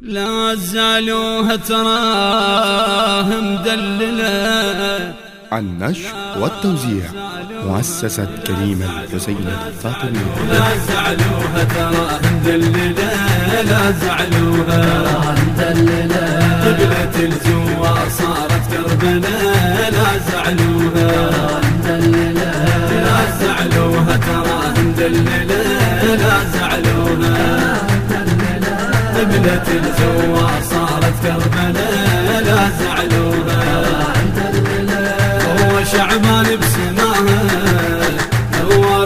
لا زالوها تراه مدللة النشر والتوزيع مؤسسة كريم الحسين الفاطمية. لا زعلوها تراه مدللة لا زعلوها قبلة الزوار صارت كربلاء لا زعلوها هو شعبان بسماها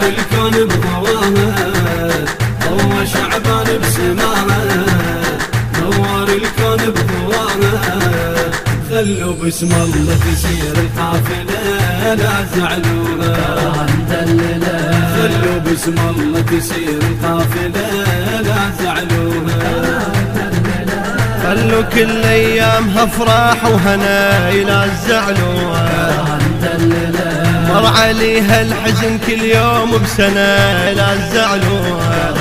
الكون هو شعبان بسماها الكون خلوا باسم الله تسير القافلة لا زعلوها خلوا باسم الله تسير القافلة لا زعلوها خلوا كل ايامها افراح وهنا إلى الزعلوها مدللة مر عليها الحزن كل يوم بسنة لا الزعلوها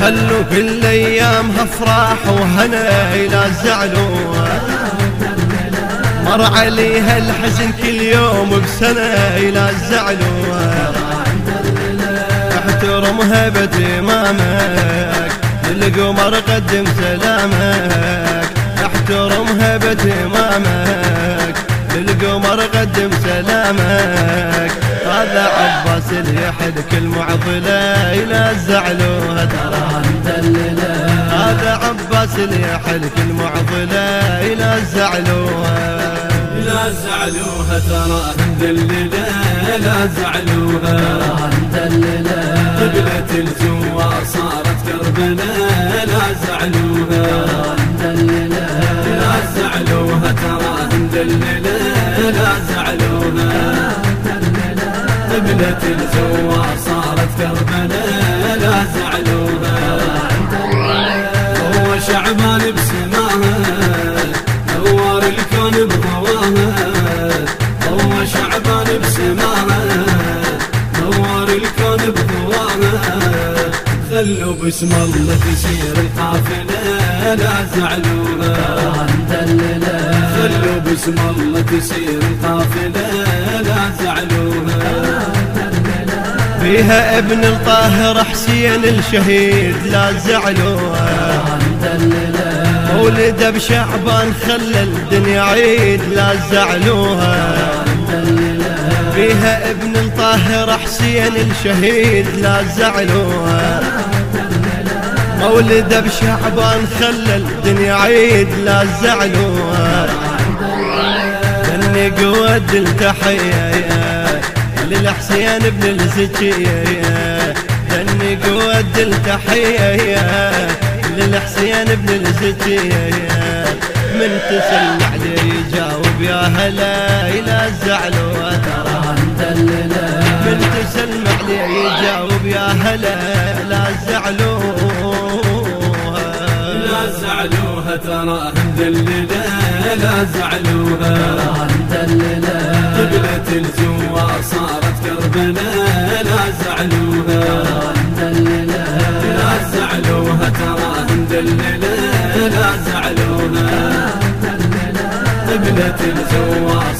خلوا كل ايامها افراح وهنا إلى الزعلوها مر عليها الحزن كل يوم بسنة إلى الزعلوها أحترمها بتمامك للقمر قدم سلامك احترمها بتمامك. للقمر قدم سلامك هذا عباس اللي يحلك المعضلة إلى الزعلوها ترى مدللة هذا عباس اللي يحلك المعضلة إلى الزعلوها لا زعلوها ترى مذللة لا زعلوها مدللة قبلة الزوار صارت كربلاء لا زعلوها. لا زعلوها ترى مذللة لا زعلوها. قبلة الزوار صارت كربلاء خلوا باسم الله تسير القافلة لا زعلوها مدللة خلوا باسم الله تسير القافلة لا زعلوها فيها ابن الطاهر حسين الشهيد لا زعلوها مدللة مولده بشعبان خلى الدنيا عيد لا زعلوها فيها ابن الطاهر حسين الشهيد لا زعلوها مولده بشعبان خلى الدنيا عيد لا زعلوها اني قود التحية للحسين بن الزكية اني قود التحية للحسين بن الزكية من تسلم عليه يجاوب يا هلا ترى مدللة من تسلم عليه يجاوب يا هلا لا زعلوها لا زعلوها ترى مذللة لا زعلوها. مدللة قبلة الزوار صارت كربلاء لا زعلوها. مدللة لا زعلوها ترى مذللة لا زعلوها. قبلة الزوار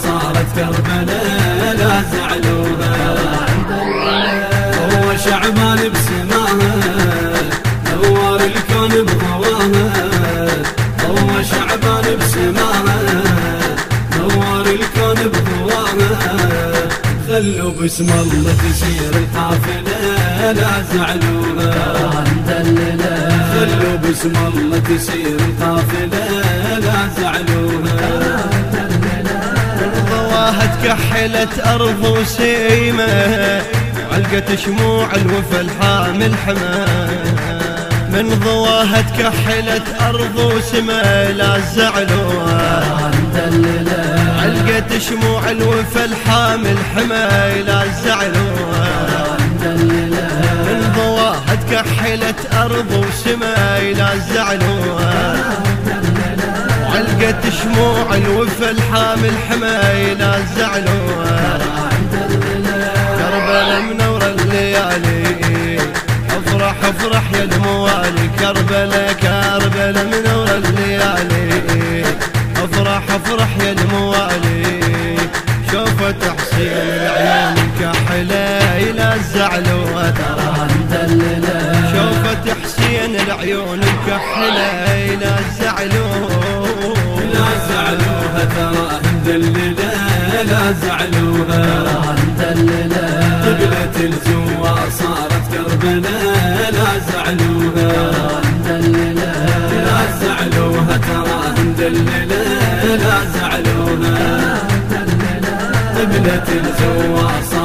خلوا باسم الله تسير القافلة لا زعلوها مدللة خلوا باسم الله تسير القافلة لا زعلوها ضواها تكحلت أرض وسيمة علقت شموع الوفا الحامل حما من ضواها تكحلت أرض وسما لا زعلوها مدللة علقت شموع الوفا الحامل حما لا زعلوها من ضواها تكحلت أرض وسما لا زعلوها علقت شموع الوفا الحامل حما لا زعلوها الزعلوة ترى مدللة شوفت حسين العيون كحلة إلى الزعلوة لا زعلوها ترى مدللة لا زعلوها. مدللة قبلة الزوار صارت كربلاء لا زعلوها. مدللة لا زعلوها ترى مدللة لا زعلوها. قبلة الزوار صارت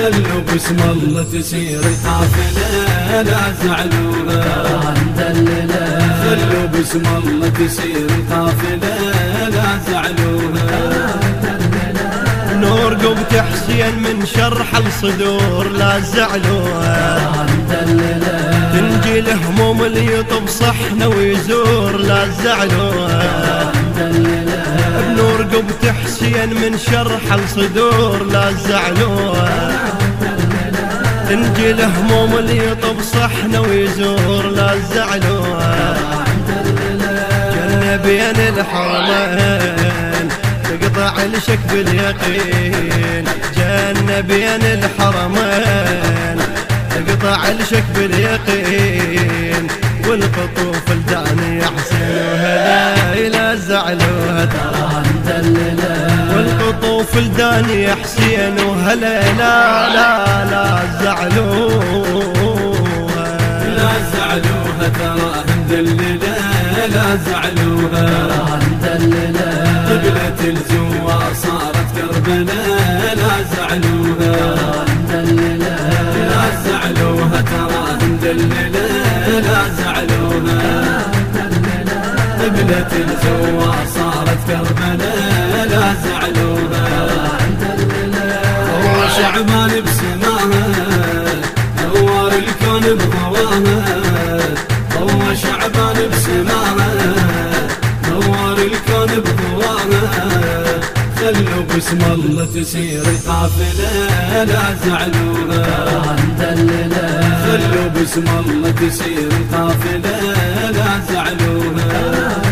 خلوا باسم الله تسير القافلة لا زعلوها مدللة خلوا باسم الله تسير القافلة لا زعلوها نور قبت حسين من شرح الصدور لا زعلوها. تنجي الهموم اللي يطب صحنا ويزور لا زعلوها. بنور قبت حسين من شرح الصدور لا زعلوها. تنجي الهموم اللي يطب صحنا ويزور لا زعلوها جنة بين الحرمين تقطع الشك باليقين. جنة بين الحرمين تقطع الشك باليقين. والقطوف الداني يا حسين إلى زعلوها ترى والقطوف الداني يا حسين وهلا لا لا لا زعلوها. لا زعلوها ترى مدللة لا زعلوها. مدللة قبلة الزوار صارت كربلاء لا زعلوها. باسم الله تسير القافلة لا زعلوها مدللة خلوا باسم الله تسير القافلة لا زعلوها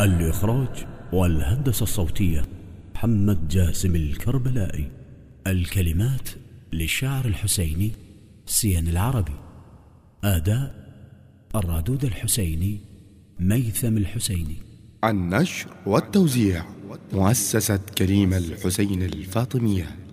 الإخراج والهندسة الصوتية محمد جاسم الكربلائي. الكلمات للشاعر الحسيني سين العربي. أداء الرادود الحسيني ميثم الحسيني. النشر والتوزيع مؤسسة كريم الحسين الفاطمية.